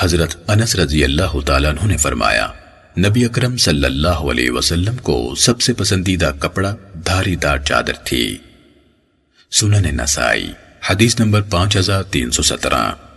حضرت انس رضی اللہ تعالیٰ عنہ نے فرمایا، نبی اکرم صلی اللہ علیہ وسلم کو سب سے پسندیدہ کپڑا دھاری دار چادر تھی۔ سنن نسائی، حدیث نمبر پانچ ہزار تین سو سترہ۔